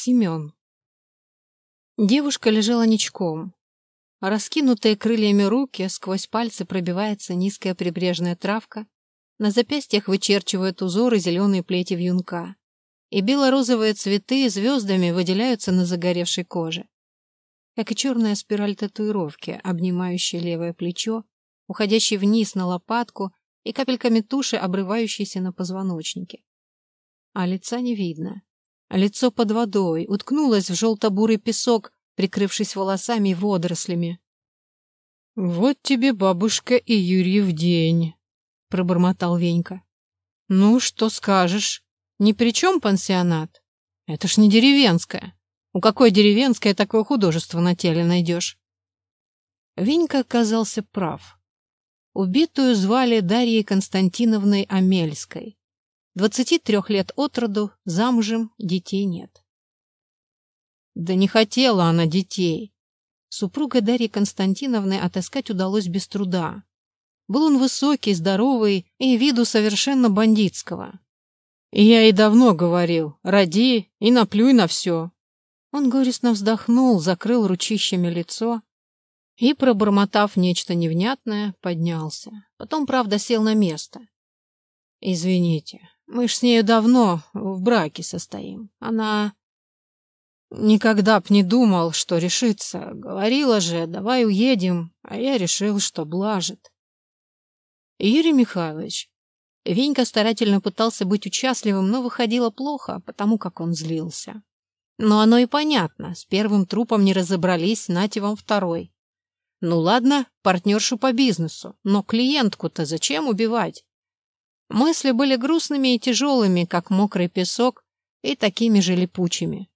Семен. Девушка лежала ничком. Раскинутые крыльями руки, сквозь пальцы пробивается низкая прибрежная травка, на запястьях вычерчивают узоры зеленые плети вьюнка, и бело-розовые цветы звездами выделяются на загоревшей коже. Как и черная спираль татуировки, обнимающая левое плечо, уходящий вниз на лопатку и капельками туши, обрывающейся на позвоночнике. А лица не видно. Лицо под водой, уткнулось в желто-бурый песок, прикрывшись волосами и водорослями. «Вот тебе бабушка и Юрий в день», — пробормотал Венька. «Ну, что скажешь? Ни при чем пансионат? Это ж не деревенское. У какой деревенское такое художество на теле найдешь?» Венька оказался прав. Убитую звали Дарьей Константиновной Амельской. Двадцати трех лет от роду, замужем, детей нет. Да не хотела она детей. Супруга Дарьи Константиновны отыскать удалось без труда. Был он высокий, здоровый и виду совершенно бандитского. Я и давно говорил, роди и наплюй на все. Он горестно вздохнул, закрыл ручищами лицо и, пробормотав нечто невнятное, поднялся. Потом, правда, сел на место. «Извините, мы ж с нею давно в браке состоим. Она никогда б не думал, что решится. Говорила же, давай уедем, а я решил, что блажит. Юрий Михайлович, Венька старательно пытался быть участливым, но выходило плохо, потому как он злился. Но оно и понятно, с первым трупом не разобрались, нате вам второй. Ну ладно, партнершу по бизнесу, но клиентку-то зачем убивать? Мысли были грустными и тяжелыми, как мокрый песок, и такими же липучими.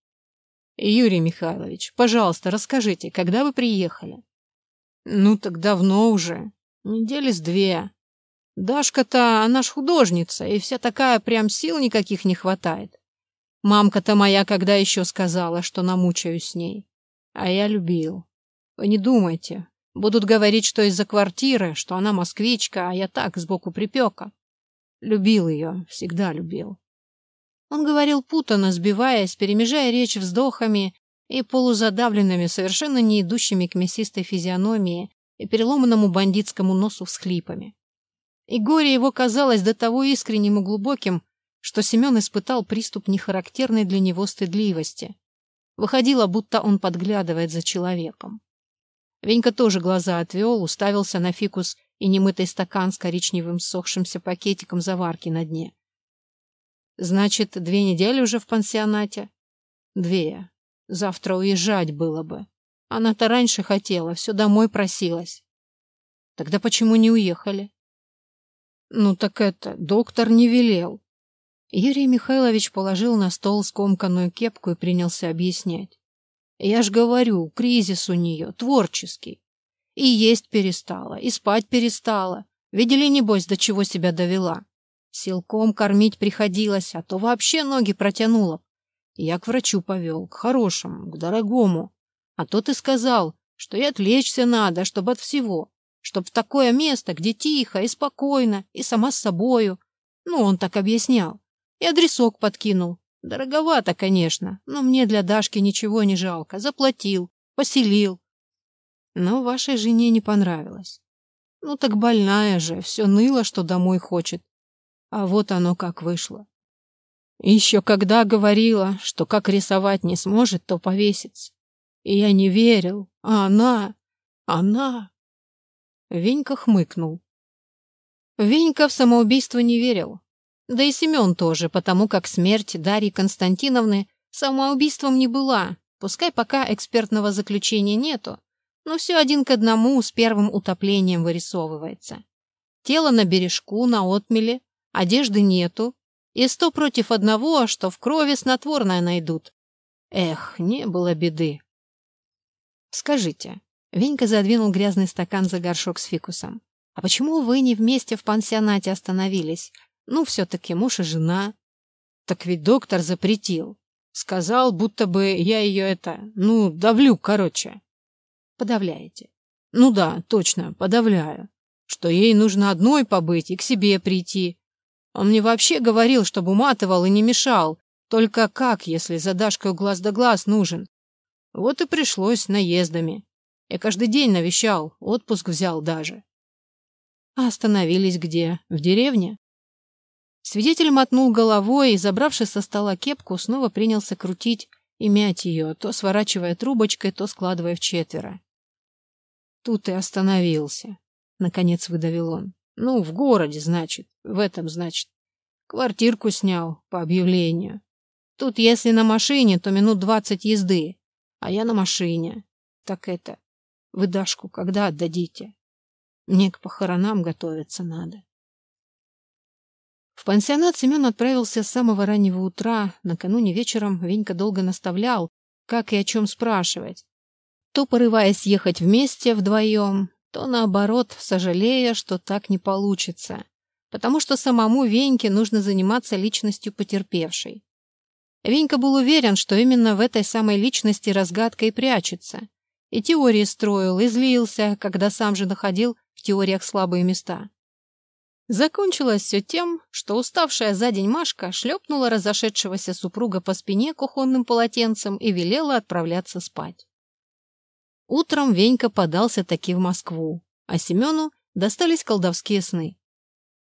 «Юрий Михайлович, пожалуйста, расскажите, когда вы приехали?» «Ну, так давно уже. Недели с две. Дашка-то, она ж художница, и вся такая прям сил никаких не хватает. Мамка-то моя когда еще сказала, что намучаюсь с ней. А я любил. Вы не думайте. Будут говорить, что из-за квартиры, что она москвичка, а я так, сбоку припека. Любил ее, всегда любил. Он говорил путано, сбиваясь, перемежая речь вздохами и полузадавленными, совершенно не идущими к мясистой физиономии и переломанному бандитскому носу всхлипами. И горе его казалось до того искренним и глубоким, что Семен испытал приступ нехарактерной для него стыдливости. Выходило, будто он подглядывает за человеком. Венька тоже глаза отвел, уставился на фикус и немытый стакан с коричневым сохшимся пакетиком заварки на дне. Значит, две недели уже в пансионате? Две. Завтра уезжать было бы. Она-то раньше хотела, все домой просилась. Тогда почему не уехали? Ну так это, доктор не велел. Юрий Михайлович положил на стол скомканную кепку и принялся объяснять. Я ж говорю, кризис у нее, творческий. И есть перестала, и спать перестала. Видели, небось, до чего себя довела? Силком кормить приходилось, а то вообще ноги протянула. Я к врачу повел, к хорошему, к дорогому. А тот и сказал, что и отвлечься надо, чтобы от всего. Чтоб в такое место, где тихо и спокойно, и сама с собою. Ну, он так объяснял. И адресок подкинул. Дороговато, конечно, но мне для Дашки ничего не жалко. Заплатил, поселил. Но вашей жене не понравилось. Ну так больная же, все ныло, что домой хочет. А вот оно как вышло. Еще когда говорила, что как рисовать не сможет, то повесится. И я не верил, а она... она... Венька хмыкнул. Венька в самоубийство не верил. Да и Семен тоже, потому как смерть Дарьи Константиновны самоубийством не была, пускай пока экспертного заключения нету, но все один к одному с первым утоплением вырисовывается. Тело на бережку, на отмеле, одежды нету, и сто против одного, что в крови снотворное найдут. Эх, не было беды. Скажите, Венька задвинул грязный стакан за горшок с фикусом. А почему вы не вместе в пансионате остановились? Ну, все-таки муж и жена. Так ведь доктор запретил. Сказал, будто бы я ее это, ну, давлю, короче подавляете. Ну да, точно, подавляю. Что ей нужно одной побыть и к себе прийти. Он мне вообще говорил, чтобы уматывал и не мешал, Только как, если за Дашкой глаз да глаз нужен? Вот и пришлось наездами. Я каждый день навещал, отпуск взял даже. А остановились где? В деревне? Свидетель мотнул головой и, забравшись со стола кепку, снова принялся крутить и мять ее, то сворачивая трубочкой, то складывая в четверо. Тут и остановился. Наконец выдавил он. Ну, в городе, значит. В этом, значит. Квартирку снял по объявлению. Тут, если на машине, то минут двадцать езды. А я на машине. Так это... Вы Дашку когда отдадите? Мне к похоронам готовиться надо. В пансионат Семен отправился с самого раннего утра. Накануне вечером Венька долго наставлял, как и о чем спрашивать. То порываясь ехать вместе вдвоем, то наоборот, сожалея, что так не получится, потому что самому Веньке нужно заниматься личностью потерпевшей. Венька был уверен, что именно в этой самой личности разгадка и прячется. И теории строил, и злился, когда сам же находил в теориях слабые места. Закончилось все тем, что уставшая за день Машка шлепнула разошедшегося супруга по спине кухонным полотенцем и велела отправляться спать. Утром Венька подался таки в Москву, а Семену достались колдовские сны.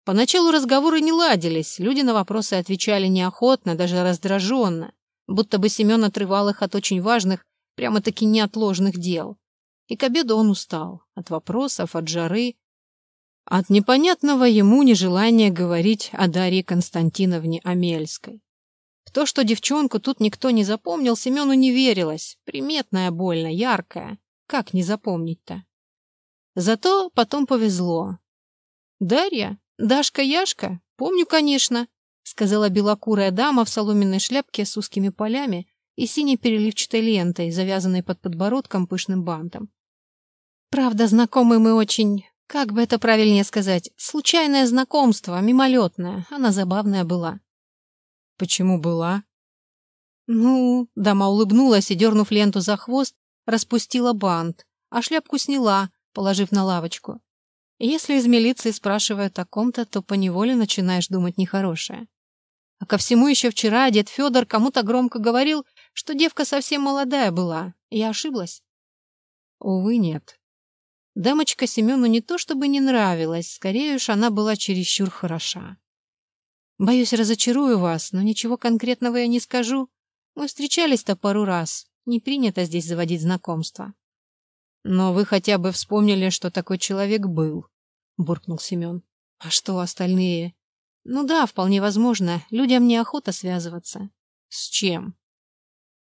Поначалу разговоры не ладились, люди на вопросы отвечали неохотно, даже раздраженно, будто бы Семен отрывал их от очень важных, прямо-таки неотложных дел. И к обеду он устал от вопросов, от жары, от непонятного ему нежелания говорить о Дарье Константиновне Амельской. В то, что девчонку тут никто не запомнил, Семену не верилось. Приметная больно, яркая. Как не запомнить-то? Зато потом повезло. Дарья «Дашка-Яшка? Помню, конечно», — сказала белокурая дама в соломенной шляпке с узкими полями и синей переливчатой лентой, завязанной под подбородком пышным бантом. «Правда, знакомы мы очень... Как бы это правильнее сказать? Случайное знакомство, мимолетное. Она забавная была». «Почему была?» «Ну...» — дама улыбнулась и, дернув ленту за хвост, распустила бант, а шляпку сняла, положив на лавочку. Если из милиции спрашивают о ком-то, то поневоле начинаешь думать нехорошее. А ко всему еще вчера дед Федор кому-то громко говорил, что девка совсем молодая была. Я ошиблась? Увы, нет. Дамочка Семену не то чтобы не нравилась, скорее уж она была чересчур хороша. Боюсь, разочарую вас, но ничего конкретного я не скажу. Мы встречались-то пару раз. Не принято здесь заводить знакомства. Но вы хотя бы вспомнили, что такой человек был, буркнул Семен. А что остальные? Ну да, вполне возможно. Людям неохота связываться. С чем?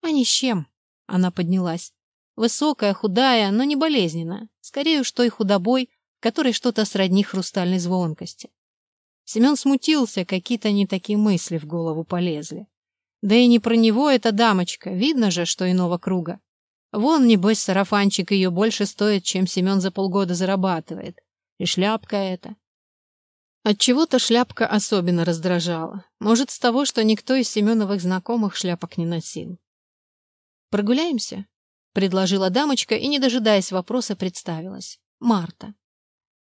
А ни с чем. Она поднялась. Высокая, худая, но не болезненная. Скорее уж той худобой, которой что-то сродни хрустальной звонкости. Семен смутился, какие-то не такие мысли в голову полезли. Да и не про него эта дамочка, видно же, что иного круга. Вон, небось, сарафанчик ее больше стоит, чем Семен за полгода зарабатывает. И шляпка эта. Отчего-то шляпка особенно раздражала. Может, с того, что никто из Семеновых знакомых шляпок не носил. «Прогуляемся?» — предложила дамочка и, не дожидаясь вопроса, представилась. «Марта».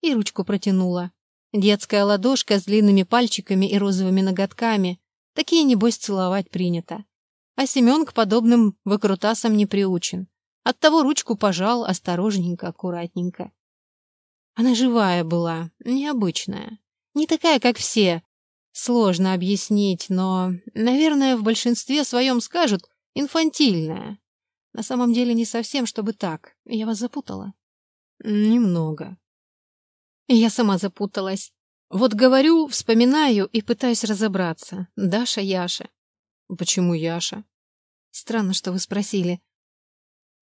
И ручку протянула. Детская ладошка с длинными пальчиками и розовыми ноготками. Такие, небось, целовать принято. А Семен к подобным выкрутасам не приучен. Оттого ручку пожал осторожненько, аккуратненько. Она живая была, необычная. Не такая, как все. Сложно объяснить, но, наверное, в большинстве своем скажут инфантильная. На самом деле не совсем, чтобы так. Я вас запутала? Немного. Я сама запуталась. Вот говорю, вспоминаю и пытаюсь разобраться. Даша, Яша. Почему Яша? Странно, что вы спросили.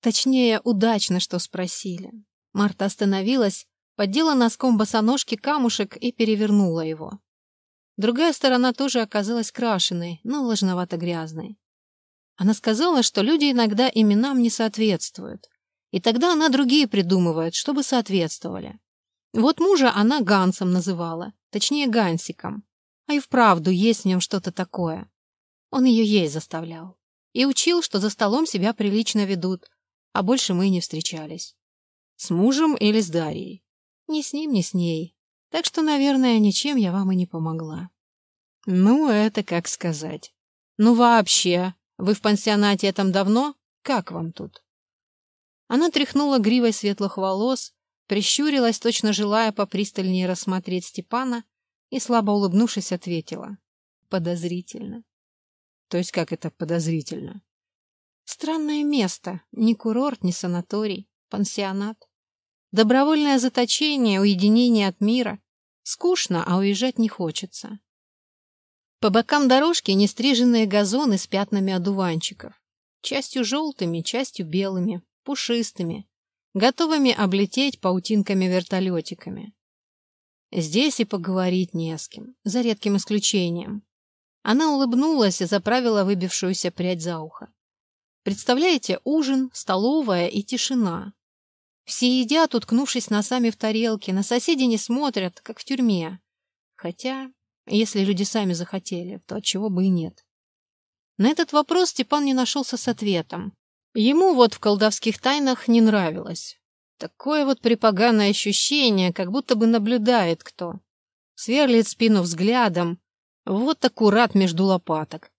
Точнее, удачно, что спросили. Марта остановилась, поддела носком босоножки камушек и перевернула его. Другая сторона тоже оказалась крашеной, но влажновато-грязной. Она сказала, что люди иногда именам не соответствуют. И тогда она другие придумывает, чтобы соответствовали. Вот мужа она Гансом называла, точнее Гансиком. А и вправду есть в нем что-то такое. Он ее есть заставлял. И учил, что за столом себя прилично ведут, а больше мы и не встречались. С мужем или с Дарьей? Ни с ним, ни с ней. Так что, наверное, ничем я вам и не помогла. Ну, это как сказать. Ну вообще, вы в пансионате этом давно? Как вам тут? Она тряхнула гривой светлых волос, прищурилась, точно желая попристальнее рассмотреть Степана, и, слабо улыбнувшись, ответила. Подозрительно. То есть как это подозрительно? Странное место. Ни курорт, ни санаторий. Пансионат. Добровольное заточение, уединение от мира. Скучно, а уезжать не хочется. По бокам дорожки нестриженные газоны с пятнами одуванчиков. Частью желтыми, частью белыми, пушистыми, готовыми облететь паутинками-вертолетиками. Здесь и поговорить не с кем, за редким исключением. Она улыбнулась и заправила выбившуюся прядь за ухо. Представляете, ужин, столовая и тишина. Все едят, уткнувшись носами в тарелки, на соседей не смотрят, как в тюрьме. Хотя, если люди сами захотели, то отчего бы и нет. На этот вопрос Степан не нашелся с ответом. Ему вот в колдовских тайнах не нравилось. Такое вот припоганое ощущение, как будто бы наблюдает кто. Сверлит спину взглядом, вот аккурат между лопаток.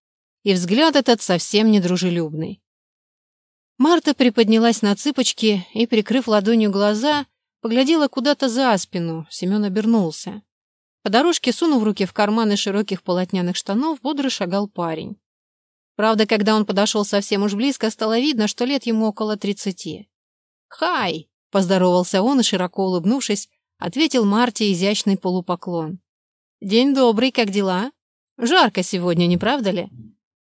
И взгляд этот совсем недружелюбный. Марта приподнялась на цыпочки и, прикрыв ладонью глаза, поглядела куда-то за спину. Семен обернулся. По дорожке, сунув руки в карманы широких полотняных штанов, бодро шагал парень. Правда, когда он подошел совсем уж близко, стало видно, что лет ему около тридцати. «Хай!» — поздоровался он и, широко улыбнувшись, ответил Марте изящный полупоклон. «День добрый, как дела? Жарко сегодня, не правда ли?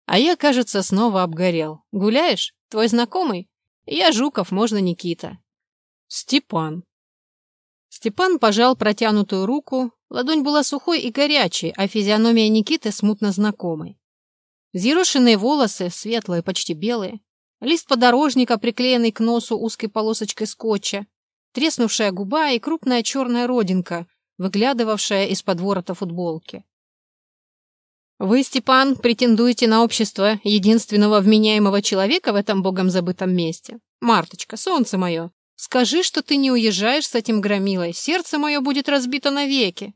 А я, кажется, снова обгорел. Гуляешь? Твой знакомый? Я Жуков, можно Никита». «Степан». Степан пожал протянутую руку, ладонь была сухой и горячей, а физиономия Никиты смутно знакомой. Взъерошенные волосы, светлые, почти белые, лист подорожника, приклеенный к носу узкой полосочкой скотча, треснувшая губа и крупная черная родинка, выглядывавшая из-под ворота футболки. «Вы, Степан, претендуете на общество единственного вменяемого человека в этом богом забытом месте? Марточка, солнце мое, скажи, что ты не уезжаешь с этим громилой, сердце мое будет разбито навеки».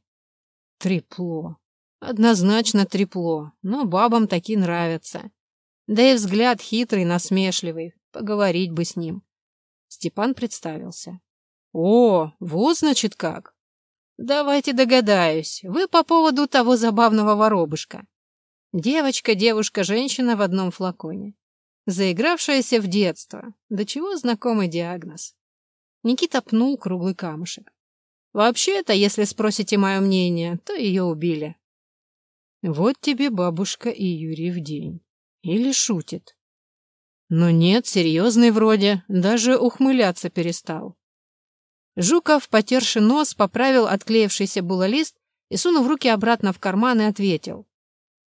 Трепло. Однозначно трепло, но бабам такие нравятся. Да и взгляд хитрый, насмешливый, поговорить бы с ним. Степан представился. «О, вот значит как!» Давайте догадаюсь. Вы по поводу того забавного воробушка. Девочка, девушка, женщина в одном флаконе. Заигравшаяся в детство. До чего знакомый диагноз. Никита пнул круглый камушек. Вообще-то, если спросите мое мнение, то ее убили. Вот тебе бабушка и Юрий в день. Или шутит. Но нет, серьезный вроде, даже ухмыляться перестал. Жуков, потерши нос, поправил отклеившийся было лист и, сунув руки обратно в карман, и ответил.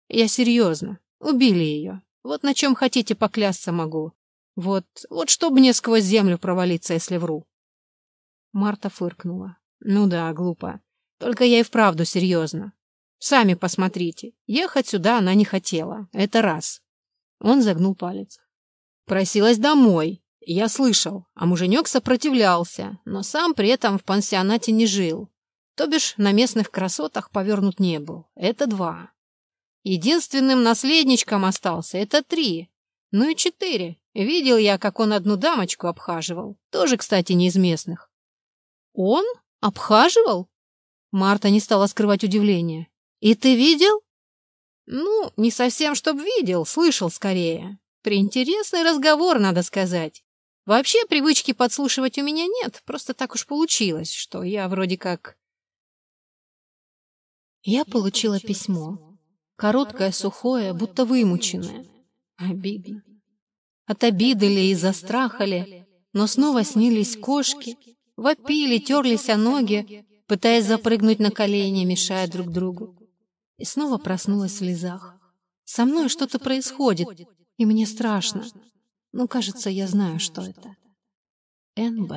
«Я серьезно. Убили ее. Вот на чем хотите поклясться могу. Вот, вот чтоб мне сквозь землю провалиться, если вру». Марта фыркнула. «Ну да, глупо. Только я и вправду серьезно. Сами посмотрите. Ехать сюда она не хотела. Это раз». Он загнул палец. «Просилась домой. Я слышал, а муженек сопротивлялся, но сам при этом в пансионате не жил. То бишь на местных красотах повернут не был. Это два. Единственным наследничком остался. Это три. Ну и четыре. Видел я, как он одну дамочку обхаживал. Тоже, кстати, не из местных. Он? Обхаживал? Марта не стала скрывать удивление. И ты видел? Ну, не совсем, чтоб видел, слышал скорее. Приинтересный разговор, надо сказать. Вообще привычки подслушивать у меня нет, просто так уж получилось, что я вроде как... Я получила письмо. Короткое, сухое, будто вымученное. Обидно. От обиды ли, из-за страха ли, но снова снились кошки, вопили, терлись о ноги, пытаясь запрыгнуть на колени, мешая друг другу. И снова проснулась в слезах. Со мной что-то происходит, и мне страшно. Ну, кажется, я знаю, что это. НБ.